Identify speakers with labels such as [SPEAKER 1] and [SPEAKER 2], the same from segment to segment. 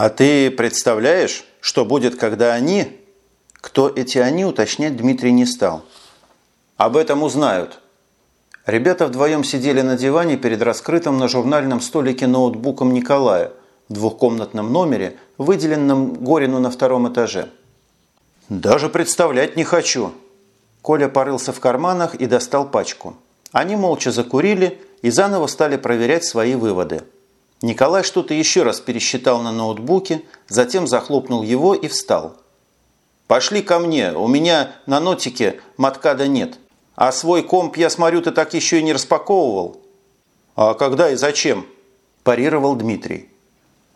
[SPEAKER 1] А ты представляешь, что будет, когда они... Кто эти они, уточнять Дмитрий не стал. Об этом узнают. Ребята вдвоем сидели на диване перед раскрытым на журнальном столике ноутбуком Николая в двухкомнатном номере, выделенном Горину на втором этаже. «Даже представлять не хочу!» Коля порылся в карманах и достал пачку. Они молча закурили и заново стали проверять свои выводы. Николай что-то еще раз пересчитал на ноутбуке, затем захлопнул его и встал. «Пошли ко мне, у меня на нотике маткада нет. А свой комп, я смотрю, ты так еще и не распаковывал». «А когда и зачем?» – парировал Дмитрий.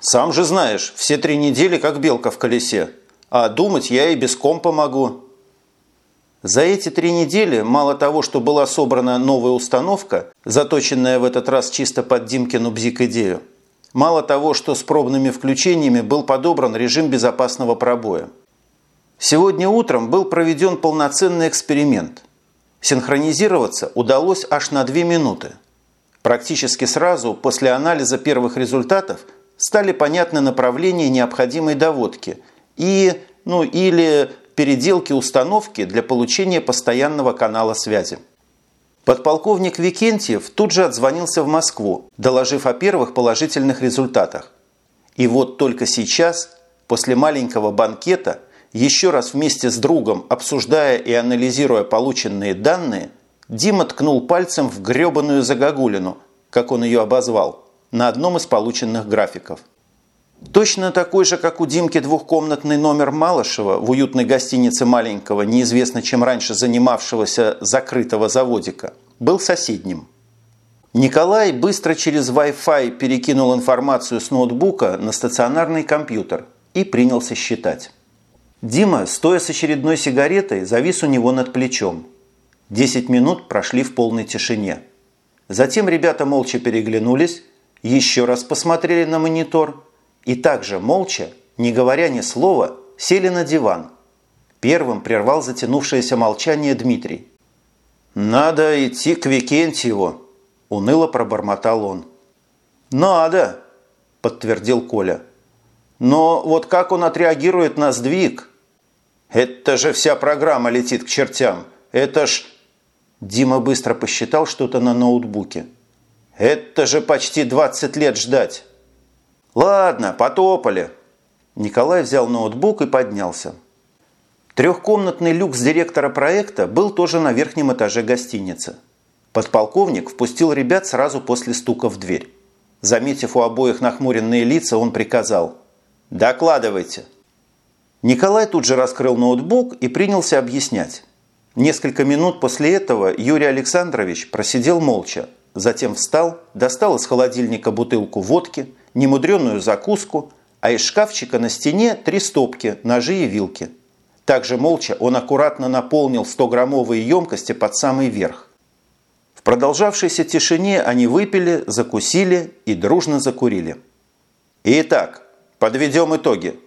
[SPEAKER 1] «Сам же знаешь, все три недели как белка в колесе. А думать я и без компа могу». За эти три недели мало того, что была собрана новая установка, заточенная в этот раз чисто под Димкину бзик-идею, Мало того, что с пробными включениями был подобран режим безопасного пробоя. Сегодня утром был проведен полноценный эксперимент. Синхронизироваться удалось аж на 2 минуты. Практически сразу после анализа первых результатов стали понятны направления необходимой доводки и, ну или переделки установки для получения постоянного канала связи. Подполковник Викентьев тут же отзвонился в Москву, доложив о первых положительных результатах. И вот только сейчас, после маленького банкета, еще раз вместе с другом, обсуждая и анализируя полученные данные, Дима ткнул пальцем в гребаную загогулину, как он ее обозвал, на одном из полученных графиков. Точно такой же, как у Димки двухкомнатный номер Малышева в уютной гостинице маленького, неизвестно чем раньше занимавшегося закрытого заводика, был соседним. Николай быстро через Wi-Fi перекинул информацию с ноутбука на стационарный компьютер и принялся считать. Дима, стоя с очередной сигаретой, завис у него над плечом. Десять минут прошли в полной тишине. Затем ребята молча переглянулись, еще раз посмотрели на монитор – и также молча, не говоря ни слова, сели на диван. Первым прервал затянувшееся молчание Дмитрий. «Надо идти к Викентьеву», – уныло пробормотал он. «Надо», – подтвердил Коля. «Но вот как он отреагирует на сдвиг?» «Это же вся программа летит к чертям. Это ж...» Дима быстро посчитал что-то на ноутбуке. «Это же почти 20 лет ждать». «Ладно, потопали». Николай взял ноутбук и поднялся. Трехкомнатный люкс директора проекта был тоже на верхнем этаже гостиницы. Подполковник впустил ребят сразу после стука в дверь. Заметив у обоих нахмуренные лица, он приказал «Докладывайте». Николай тут же раскрыл ноутбук и принялся объяснять. Несколько минут после этого Юрий Александрович просидел молча, затем встал, достал из холодильника бутылку водки – немудреную закуску, а из шкафчика на стене три стопки, ножи и вилки. Также молча он аккуратно наполнил 100-граммовые емкости под самый верх. В продолжавшейся тишине они выпили, закусили и дружно закурили. Итак, подведем итоги.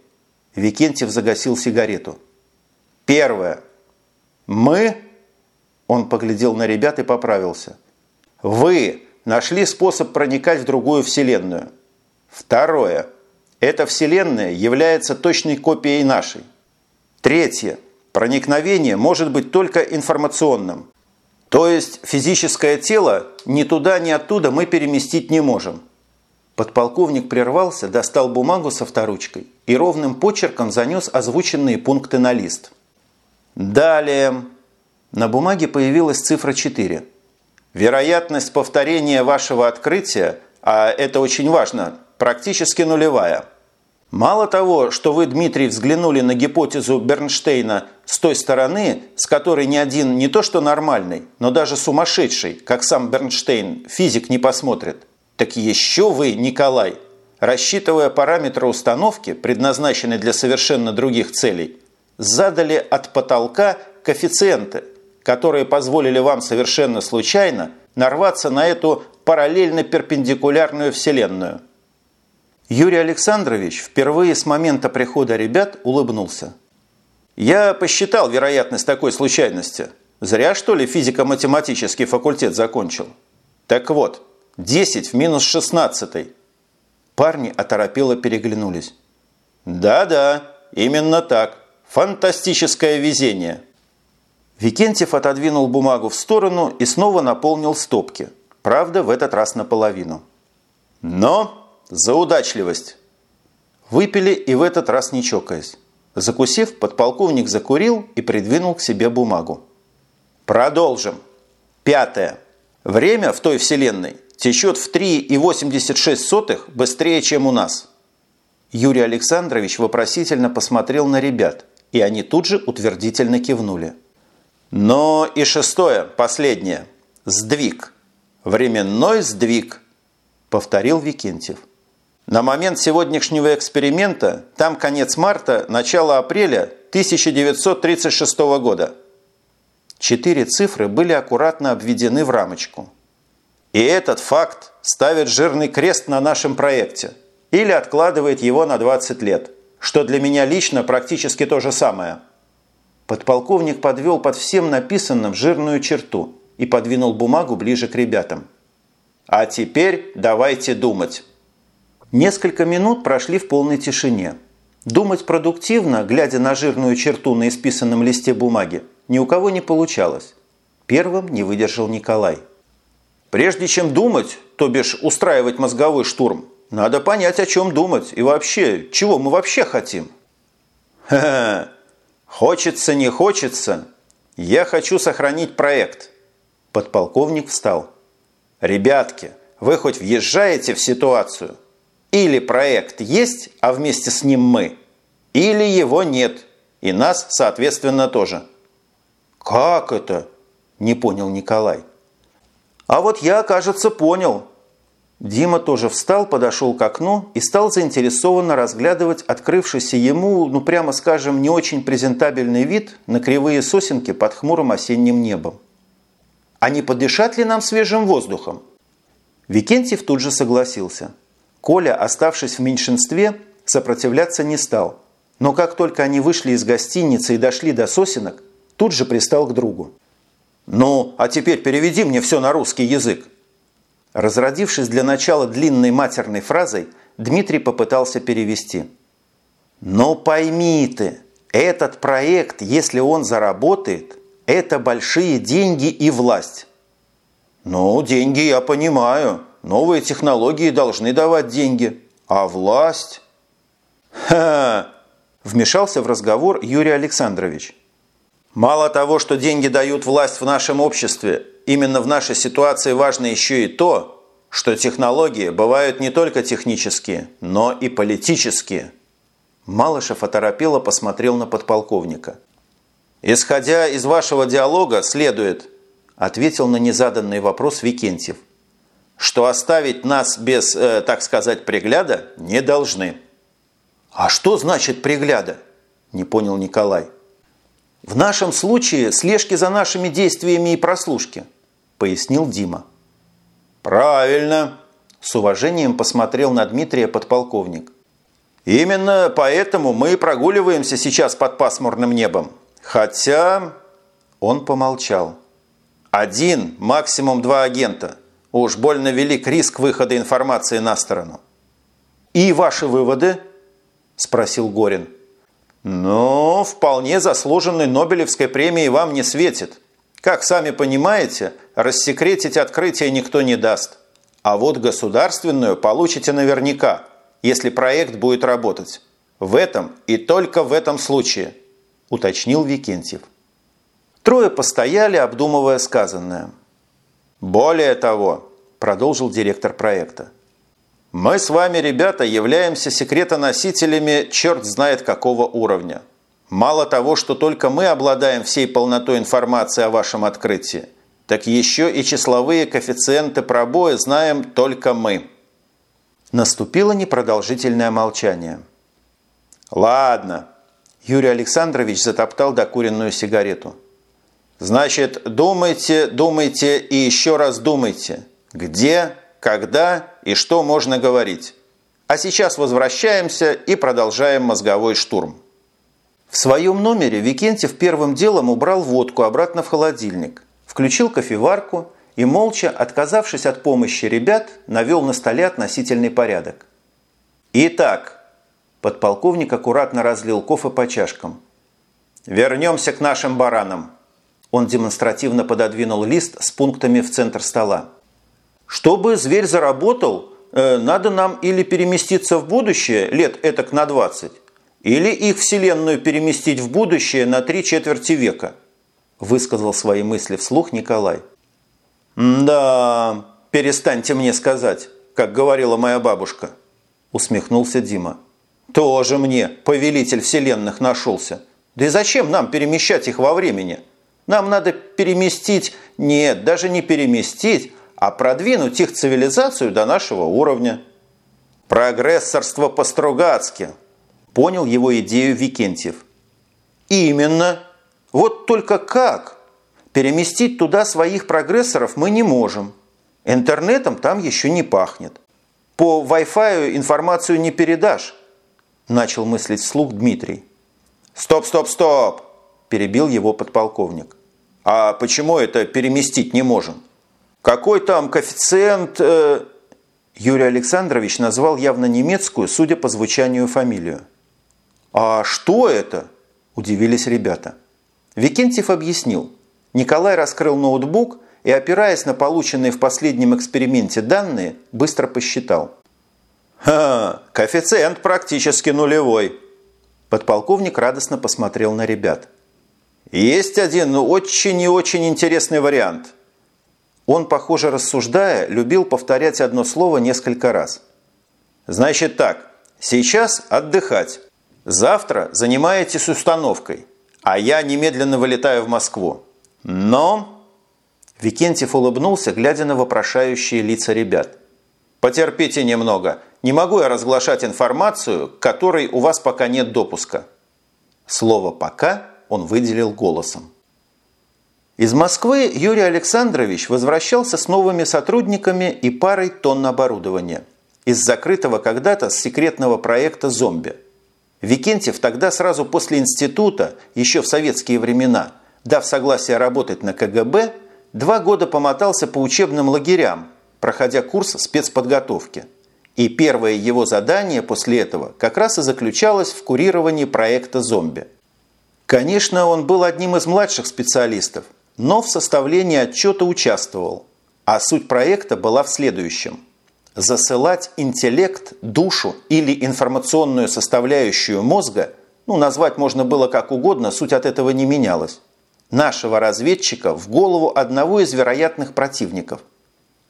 [SPEAKER 1] Викентьев загасил сигарету. Первое. Мы, он поглядел на ребят и поправился, вы нашли способ проникать в другую вселенную – Второе. Эта Вселенная является точной копией нашей. Третье. Проникновение может быть только информационным. То есть физическое тело ни туда, ни оттуда мы переместить не можем. Подполковник прервался, достал бумагу со вторучкой и ровным почерком занес озвученные пункты на лист. Далее. На бумаге появилась цифра 4. Вероятность повторения вашего открытия, а это очень важно, практически нулевая. Мало того, что вы, Дмитрий, взглянули на гипотезу Бернштейна с той стороны, с которой ни один не то что нормальный, но даже сумасшедший, как сам Бернштейн, физик не посмотрит, так еще вы, Николай, рассчитывая параметры установки, предназначенные для совершенно других целей, задали от потолка коэффициенты, которые позволили вам совершенно случайно нарваться на эту параллельно-перпендикулярную вселенную – Юрий Александрович впервые с момента прихода ребят улыбнулся. «Я посчитал вероятность такой случайности. Зря, что ли, физико-математический факультет закончил? Так вот, 10 в минус 16. Парни оторопело переглянулись. Да-да, именно так. Фантастическое везение. Викентьев отодвинул бумагу в сторону и снова наполнил стопки. Правда, в этот раз наполовину. Но за удачливость. Выпили и в этот раз не чокаясь. Закусив, подполковник закурил и придвинул к себе бумагу. Продолжим. Пятое. Время в той вселенной течет в 3,86 быстрее, чем у нас. Юрий Александрович вопросительно посмотрел на ребят, и они тут же утвердительно кивнули. Но и шестое, последнее. Сдвиг. Временной сдвиг, повторил Викентьев. На момент сегодняшнего эксперимента там конец марта, начало апреля 1936 года. Четыре цифры были аккуратно обведены в рамочку. И этот факт ставит жирный крест на нашем проекте или откладывает его на 20 лет, что для меня лично практически то же самое. Подполковник подвел под всем написанным жирную черту и подвинул бумагу ближе к ребятам. А теперь давайте думать. Несколько минут прошли в полной тишине. Думать продуктивно, глядя на жирную черту на исписанном листе бумаги, ни у кого не получалось. Первым не выдержал Николай. Прежде чем думать, то бишь устраивать мозговой штурм, надо понять, о чем думать и вообще, чего мы вообще хотим. Ха-ха, хочется, не хочется, я хочу сохранить проект. Подполковник встал. Ребятки, вы хоть въезжаете в ситуацию – или проект есть, а вместе с ним мы, или его нет, и нас, соответственно, тоже. «Как это?» – не понял Николай. «А вот я, кажется, понял». Дима тоже встал, подошел к окну и стал заинтересованно разглядывать открывшийся ему, ну прямо скажем, не очень презентабельный вид на кривые сосенки под хмурым осенним небом. «А не подышат ли нам свежим воздухом?» Викентьев тут же согласился – Коля, оставшись в меньшинстве, сопротивляться не стал. Но как только они вышли из гостиницы и дошли до сосенок, тут же пристал к другу. «Ну, а теперь переведи мне все на русский язык». Разродившись для начала длинной матерной фразой, Дмитрий попытался перевести. «Но пойми ты, этот проект, если он заработает, это большие деньги и власть». «Ну, деньги я понимаю», Новые технологии должны давать деньги. А власть... Ха! Вмешался в разговор Юрий Александрович. Мало того, что деньги дают власть в нашем обществе, именно в нашей ситуации важно еще и то, что технологии бывают не только технические, но и политические. Малышев оторопело посмотрел на подполковника. «Исходя из вашего диалога, следует...» ответил на незаданный вопрос Викентьев – что оставить нас без, э, так сказать, пригляда не должны. А что значит пригляда? Не понял Николай. В нашем случае слежки за нашими действиями и прослушки, пояснил Дима. Правильно, с уважением посмотрел на Дмитрия подполковник. Именно поэтому мы прогуливаемся сейчас под пасмурным небом. Хотя... Он помолчал. Один, максимум два агента – Уж больно велик риск выхода информации на сторону. «И ваши выводы?» – спросил Горин. «Ну, вполне заслуженной Нобелевской премии вам не светит. Как сами понимаете, рассекретить открытие никто не даст. А вот государственную получите наверняка, если проект будет работать. В этом и только в этом случае», – уточнил Викентьев. Трое постояли, обдумывая сказанное – более того, продолжил директор проекта, мы с вами, ребята, являемся секретоносителями черт знает какого уровня. Мало того, что только мы обладаем всей полнотой информации о вашем открытии, так еще и числовые коэффициенты пробоя знаем только мы. Наступило непродолжительное молчание. «Ладно», – Юрий Александрович затоптал докуренную сигарету – Значит, думайте, думайте и еще раз думайте, где, когда и что можно говорить. А сейчас возвращаемся и продолжаем мозговой штурм. В своем номере Викентьев первым делом убрал водку обратно в холодильник, включил кофеварку и, молча, отказавшись от помощи ребят, навел на столе относительный порядок. «Итак», – Подполковник аккуратно разлил кофе по чашкам. «Вернемся к нашим баранам». Он демонстративно пододвинул лист с пунктами в центр стола. «Чтобы зверь заработал, э, надо нам или переместиться в будущее лет этак на 20, или их вселенную переместить в будущее на три четверти века», высказал свои мысли вслух Николай. «Да, перестаньте мне сказать, как говорила моя бабушка», усмехнулся Дима. Тоже мне повелитель вселенных нашелся. Да и зачем нам перемещать их во времени? Нам надо переместить, нет, даже не переместить, а продвинуть их цивилизацию до нашего уровня. Прогрессорство по-стругацки. Понял его идею Викентьев. Именно. Вот только как? Переместить туда своих прогрессоров мы не можем. Интернетом там еще не пахнет. По Wi-Fi информацию не передашь. Начал мыслить вслух Дмитрий. «Стоп, стоп, стоп!» – перебил его подполковник. «А почему это переместить не можем? Какой там коэффициент...» э... Юрий Александрович назвал явно немецкую, судя по звучанию, фамилию. «А что это?» – удивились ребята. Викентьев объяснил. Николай раскрыл ноутбук и, опираясь на полученные в последнем эксперименте данные, быстро посчитал. «Ха, коэффициент практически нулевой». Подполковник радостно посмотрел на ребят. «Есть один очень и очень интересный вариант». Он, похоже, рассуждая, любил повторять одно слово несколько раз. «Значит так, сейчас отдыхать. Завтра занимаетесь установкой, а я немедленно вылетаю в Москву. Но...» Викентьев улыбнулся, глядя на вопрошающие лица ребят. «Потерпите немного. Не могу я разглашать информацию, которой у вас пока нет допуска». Слово «пока» он выделил голосом. Из Москвы Юрий Александрович возвращался с новыми сотрудниками и парой тонн оборудования из закрытого когда-то секретного проекта «Зомби». Викентьев тогда сразу после института, еще в советские времена, дав согласие работать на КГБ, два года помотался по учебным лагерям, проходя курс спецподготовки – и первое его задание после этого как раз и заключалось в курировании проекта «Зомби». Конечно, он был одним из младших специалистов, но в составлении отчета участвовал. А суть проекта была в следующем. Засылать интеллект, душу или информационную составляющую мозга, ну, назвать можно было как угодно, суть от этого не менялась, нашего разведчика в голову одного из вероятных противников –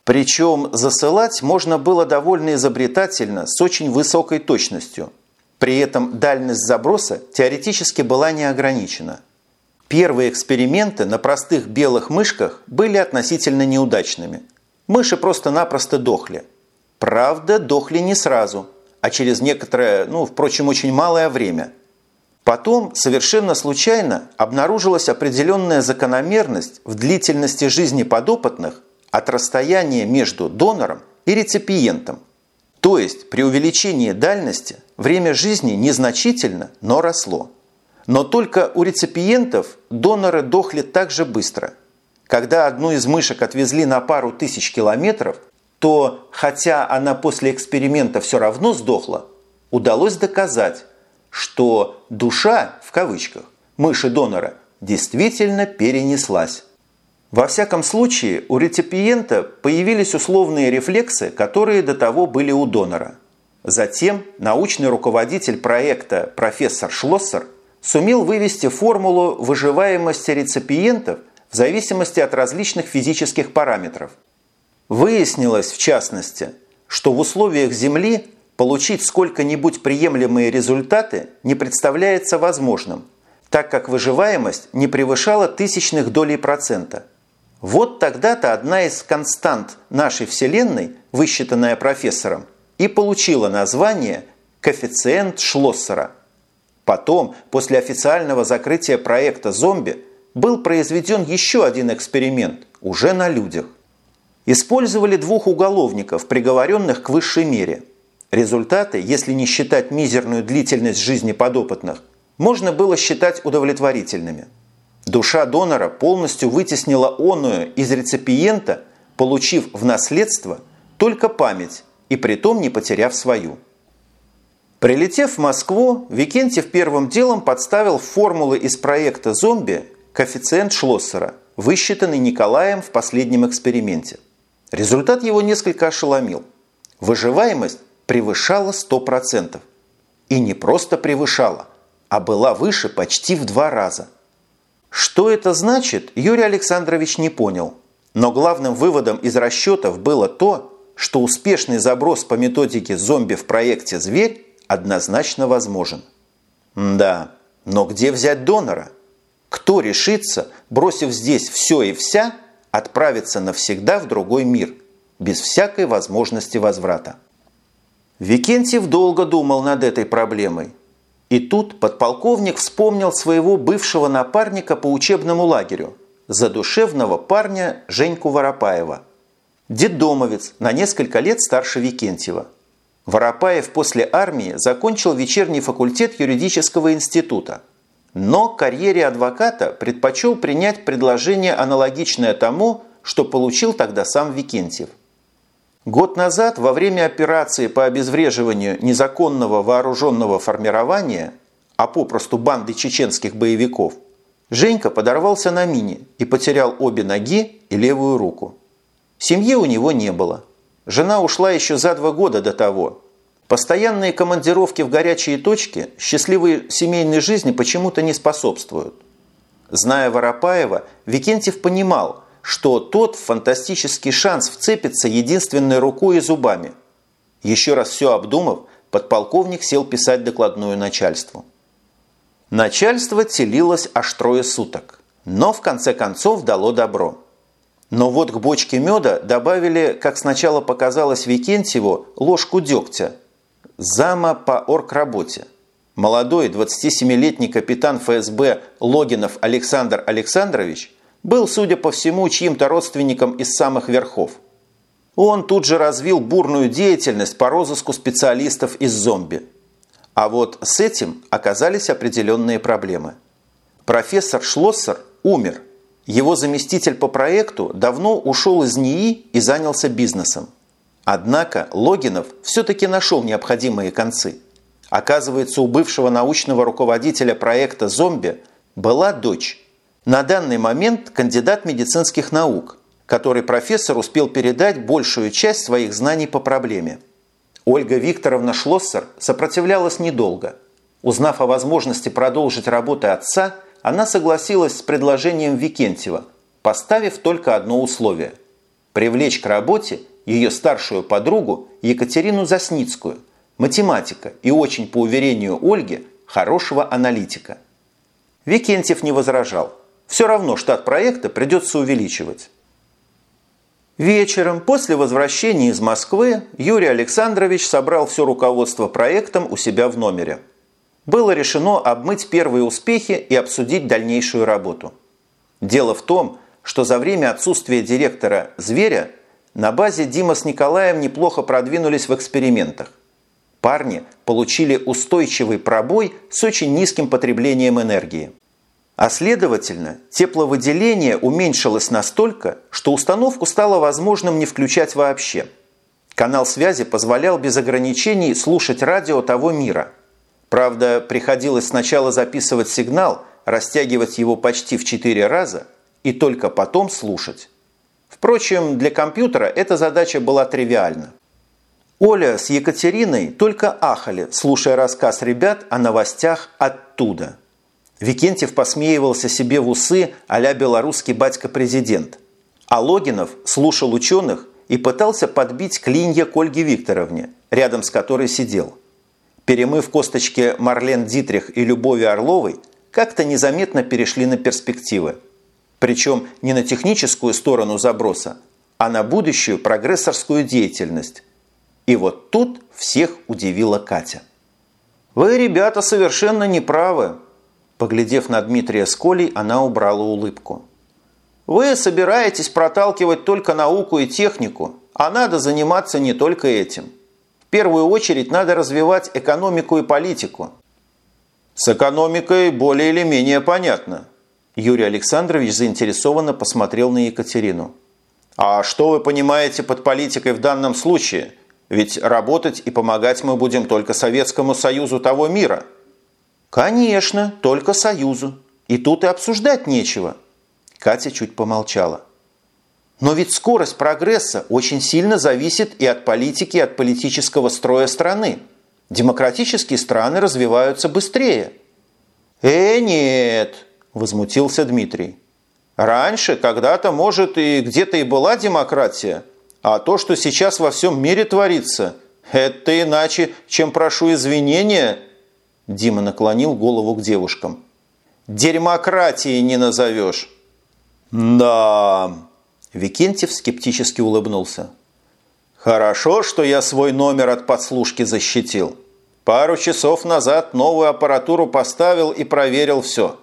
[SPEAKER 1] причем засылать можно было довольно изобретательно, с очень высокой точностью. При этом дальность заброса теоретически была не ограничена. Первые эксперименты на простых белых мышках были относительно неудачными. Мыши просто-напросто дохли. Правда, дохли не сразу, а через некоторое, ну, впрочем, очень малое время. Потом, совершенно случайно, обнаружилась определенная закономерность в длительности жизни подопытных от расстояния между донором и реципиентом. То есть при увеличении дальности время жизни незначительно, но росло. Но только у реципиентов доноры дохли так же быстро. Когда одну из мышек отвезли на пару тысяч километров, то, хотя она после эксперимента все равно сдохла, удалось доказать, что «душа» в кавычках мыши-донора действительно перенеслась. Во всяком случае, у реципиента появились условные рефлексы, которые до того были у донора. Затем научный руководитель проекта профессор Шлоссер сумел вывести формулу выживаемости реципиентов в зависимости от различных физических параметров. Выяснилось, в частности, что в условиях Земли получить сколько-нибудь приемлемые результаты не представляется возможным, так как выживаемость не превышала тысячных долей процента – вот тогда-то одна из констант нашей Вселенной, высчитанная профессором, и получила название коэффициент Шлоссера. Потом, после официального закрытия проекта «Зомби», был произведен еще один эксперимент, уже на людях. Использовали двух уголовников, приговоренных к высшей мере. Результаты, если не считать мизерную длительность жизни подопытных, можно было считать удовлетворительными – Душа донора полностью вытеснила оную из реципиента, получив в наследство только память и притом не потеряв свою. Прилетев в Москву, Викентьев первым делом подставил формулы из проекта «Зомби» коэффициент Шлоссера, высчитанный Николаем в последнем эксперименте. Результат его несколько ошеломил. Выживаемость превышала 100%. И не просто превышала, а была выше почти в два раза. Что это значит, Юрий Александрович не понял. Но главным выводом из расчетов было то, что успешный заброс по методике зомби в проекте «Зверь» однозначно возможен. Да, но где взять донора? Кто решится, бросив здесь все и вся, отправиться навсегда в другой мир, без всякой возможности возврата? Викентьев долго думал над этой проблемой. И тут подполковник вспомнил своего бывшего напарника по учебному лагерю, задушевного парня Женьку Воропаева. Деддомовец, на несколько лет старше Викентьева. Воропаев после армии закончил вечерний факультет юридического института, но карьере адвоката предпочел принять предложение аналогичное тому, что получил тогда сам Викентьев – Год назад, во время операции по обезвреживанию незаконного вооруженного формирования, а попросту банды чеченских боевиков, Женька подорвался на мине и потерял обе ноги и левую руку. Семьи у него не было. Жена ушла еще за два года до того. Постоянные командировки в горячие точки счастливой семейной жизни почему-то не способствуют. Зная Воропаева, Викентьев понимал – что тот фантастический шанс вцепится единственной рукой и зубами. Еще раз все обдумав, подполковник сел писать докладную начальству. Начальство телилось аж трое суток, но в конце концов дало добро. Но вот к бочке меда добавили, как сначала показалось Викентьеву, ложку дегтя. Зама по оргработе. Молодой 27-летний капитан ФСБ Логинов Александр Александрович был, судя по всему, чьим-то родственником из самых верхов. Он тут же развил бурную деятельность по розыску специалистов из зомби. А вот с этим оказались определенные проблемы. Профессор Шлоссер умер. Его заместитель по проекту давно ушел из НИИ и занялся бизнесом. Однако Логинов все-таки нашел необходимые концы. Оказывается, у бывшего научного руководителя проекта «Зомби» была дочь, на данный момент кандидат медицинских наук, который профессор успел передать большую часть своих знаний по проблеме. Ольга Викторовна Шлоссер сопротивлялась недолго. Узнав о возможности продолжить работу отца, она согласилась с предложением Викентьева, поставив только одно условие – привлечь к работе ее старшую подругу Екатерину Засницкую, математика и очень, по уверению Ольги, хорошего аналитика. Викентьев не возражал – все равно штат проекта придется увеличивать. Вечером, после возвращения из Москвы, Юрий Александрович собрал все руководство проектом у себя в номере. Было решено обмыть первые успехи и обсудить дальнейшую работу. Дело в том, что за время отсутствия директора «Зверя» на базе Дима с Николаем неплохо продвинулись в экспериментах. Парни получили устойчивый пробой с очень низким потреблением энергии. А следовательно, тепловыделение уменьшилось настолько, что установку стало возможным не включать вообще. Канал связи позволял без ограничений слушать радио того мира. Правда, приходилось сначала записывать сигнал, растягивать его почти в 4 раза и только потом слушать. Впрочем, для компьютера эта задача была тривиальна. Оля с Екатериной только ахали, слушая рассказ ребят о новостях оттуда – Викентьев посмеивался себе в усы а белорусский батька-президент. А Логинов слушал ученых и пытался подбить клинья к Ольге Викторовне, рядом с которой сидел. Перемыв косточки Марлен Дитрих и Любови Орловой, как-то незаметно перешли на перспективы. Причем не на техническую сторону заброса, а на будущую прогрессорскую деятельность. И вот тут всех удивила Катя. «Вы, ребята, совершенно неправы», Поглядев на Дмитрия с Колей, она убрала улыбку. «Вы собираетесь проталкивать только науку и технику, а надо заниматься не только этим. В первую очередь надо развивать экономику и политику». «С экономикой более или менее понятно». Юрий Александрович заинтересованно посмотрел на Екатерину. «А что вы понимаете под политикой в данном случае? Ведь работать и помогать мы будем только Советскому Союзу того мира.
[SPEAKER 2] Конечно, только Союзу. И тут и обсуждать нечего. Катя чуть помолчала. Но ведь скорость прогресса очень сильно зависит и от политики, и от политического строя страны. Демократические страны развиваются быстрее.
[SPEAKER 1] «Э, нет!» – возмутился Дмитрий. «Раньше, когда-то, может, и где-то и была демократия, а то, что сейчас во всем мире творится, это иначе, чем прошу извинения». Дима наклонил голову к девушкам. «Дерьмократии не назовешь».
[SPEAKER 2] «Да...» Викентьев скептически улыбнулся.
[SPEAKER 1] «Хорошо, что я свой номер от подслушки защитил. Пару часов назад новую аппаратуру поставил и проверил все.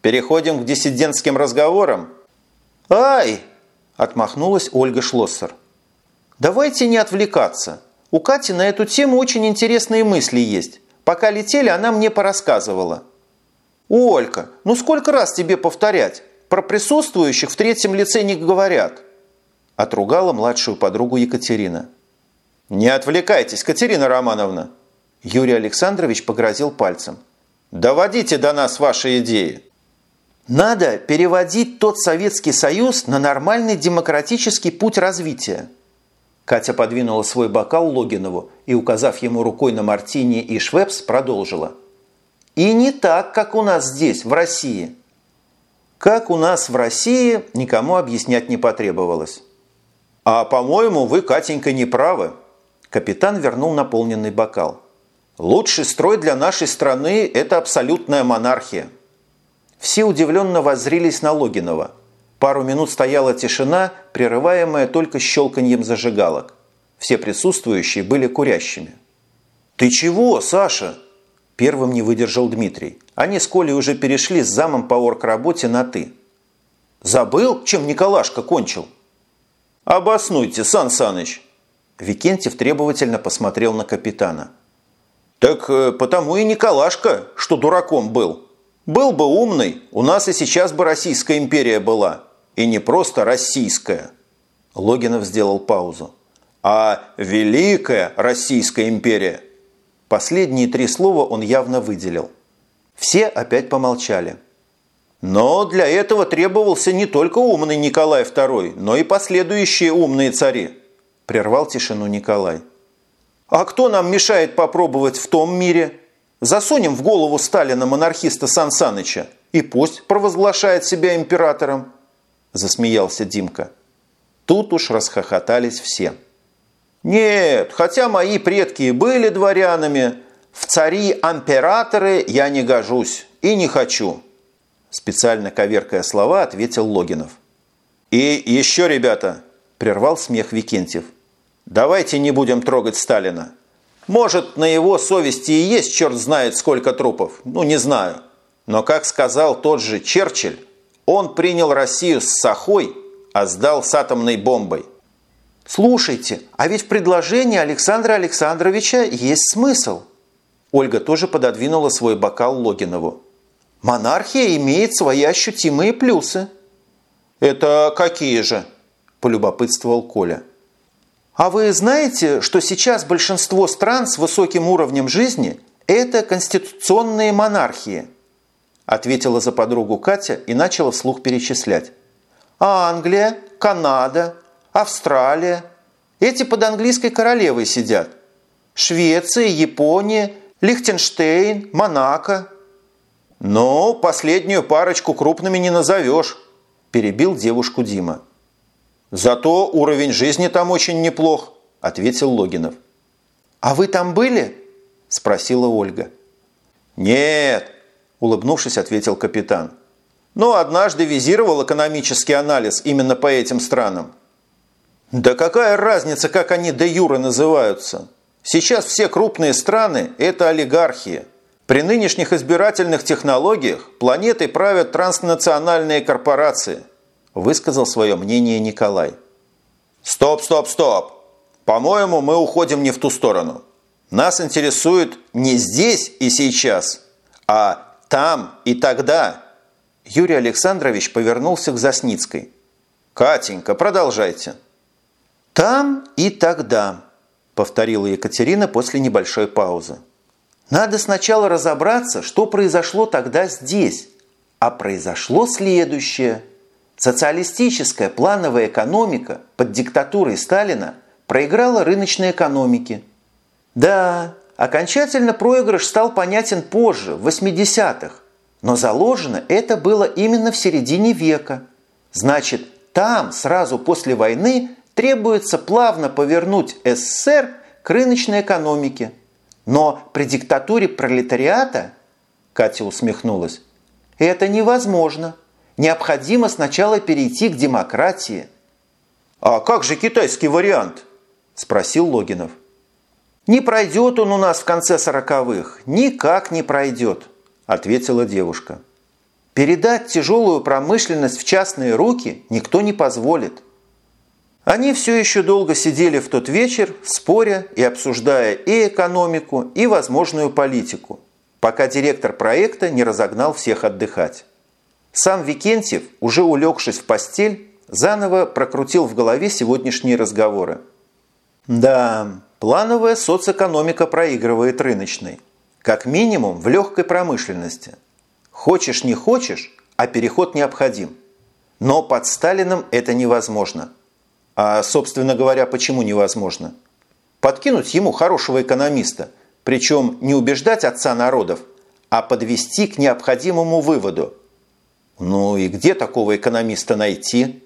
[SPEAKER 1] Переходим к диссидентским разговорам».
[SPEAKER 2] «Ай!» – отмахнулась Ольга Шлоссер. «Давайте не отвлекаться. У Кати на эту тему очень интересные мысли есть. Пока летели, она мне порассказывала». «Олька, ну сколько раз тебе повторять? Про присутствующих в третьем лице не говорят. Отругала младшую подругу Екатерина.
[SPEAKER 1] Не отвлекайтесь, Катерина Романовна. Юрий Александрович погрозил пальцем. Доводите до нас ваши идеи.
[SPEAKER 2] Надо переводить тот Советский Союз на нормальный демократический путь развития. Катя подвинула свой бокал Логинову и, указав ему рукой на Мартини и Швепс, продолжила. И не так, как у нас здесь, в России. Как у нас в России, никому объяснять не потребовалось.
[SPEAKER 1] «А, по-моему, вы, Катенька, не правы». Капитан вернул наполненный бокал. «Лучший строй для нашей страны – это абсолютная монархия».
[SPEAKER 2] Все удивленно воззрились на Логинова. Пару минут стояла тишина, прерываемая только щелканьем зажигалок. Все присутствующие были курящими.
[SPEAKER 1] «Ты чего, Саша?» Первым не выдержал Дмитрий. Они с Колей уже перешли с замом по оргработе на «ты». «Забыл, чем Николашка кончил?» «Обоснуйте, Сан Саныч!» Викентьев требовательно посмотрел на капитана. «Так э, потому и Николашка, что дураком был. Был бы умный, у нас и сейчас бы Российская империя была. И не просто российская». Логинов сделал паузу. «А Великая Российская империя». Последние три слова он явно выделил. Все опять помолчали. Но для этого требовался не только умный Николай II, но и последующие умные цари, прервал тишину Николай. А кто нам мешает попробовать в том мире? Засунем в голову Сталина монархиста Сан Саныча и пусть провозглашает себя императором, засмеялся Димка. Тут уж расхохотались все. Нет, хотя мои предки и были дворянами, в цари-амператоры я не гожусь и не хочу. Специально коверкая слова, ответил Логинов. «И еще, ребята!» – прервал смех Викентьев. «Давайте не будем трогать Сталина. Может, на его совести и есть черт знает сколько трупов, ну не знаю. Но, как сказал тот же Черчилль, он принял Россию с сахой, а сдал с атомной бомбой».
[SPEAKER 2] «Слушайте, а ведь в предложении Александра Александровича есть смысл». Ольга тоже пододвинула свой бокал Логинову. Монархия имеет свои ощутимые плюсы.
[SPEAKER 1] Это какие же? Полюбопытствовал Коля.
[SPEAKER 2] А вы знаете, что сейчас большинство стран с высоким уровнем жизни – это конституционные монархии? Ответила за подругу Катя и начала вслух перечислять. Англия, Канада, Австралия. Эти под английской королевой сидят. Швеция, Япония, Лихтенштейн, Монако –
[SPEAKER 1] «Но последнюю парочку крупными не назовешь», – перебил девушку Дима. «Зато уровень жизни там очень неплох», – ответил Логинов.
[SPEAKER 2] «А вы там были?» – спросила Ольга.
[SPEAKER 1] «Нет», – улыбнувшись, ответил капитан. «Но однажды визировал экономический анализ именно по этим странам». «Да какая разница, как они де юре называются? Сейчас все крупные страны – это олигархии». При нынешних избирательных технологиях планетой правят транснациональные корпорации, высказал свое мнение Николай. Стоп, стоп, стоп! По-моему, мы уходим не в ту сторону. Нас интересует не здесь и сейчас, а там и тогда. Юрий Александрович повернулся к Засницкой. «Катенька, продолжайте».
[SPEAKER 2] «Там и тогда», – повторила Екатерина после небольшой паузы. Надо сначала разобраться, что произошло тогда здесь. А произошло следующее. Социалистическая плановая экономика под диктатурой Сталина проиграла рыночной экономике. Да, окончательно проигрыш стал понятен позже, в 80-х. Но заложено это было именно в середине века. Значит, там сразу после войны требуется плавно повернуть СССР к рыночной экономике. Но при диктатуре пролетариата, Катя усмехнулась, это невозможно. Необходимо сначала перейти к демократии.
[SPEAKER 1] А как же китайский вариант? Спросил Логинов.
[SPEAKER 2] Не пройдет он у нас в конце сороковых. Никак не пройдет, ответила девушка. Передать тяжелую промышленность в частные руки никто не позволит. Они все еще долго сидели в тот вечер, споря и обсуждая и экономику, и возможную политику, пока директор проекта не разогнал всех отдыхать. Сам Викентьев, уже улегшись в постель, заново прокрутил в голове сегодняшние разговоры. Да, плановая соцэкономика проигрывает рыночной. Как минимум в легкой промышленности. Хочешь не хочешь, а переход необходим. Но под Сталином это невозможно – а, собственно говоря, почему невозможно? Подкинуть ему хорошего экономиста, причем не убеждать отца народов, а подвести к необходимому выводу. Ну и где такого экономиста найти?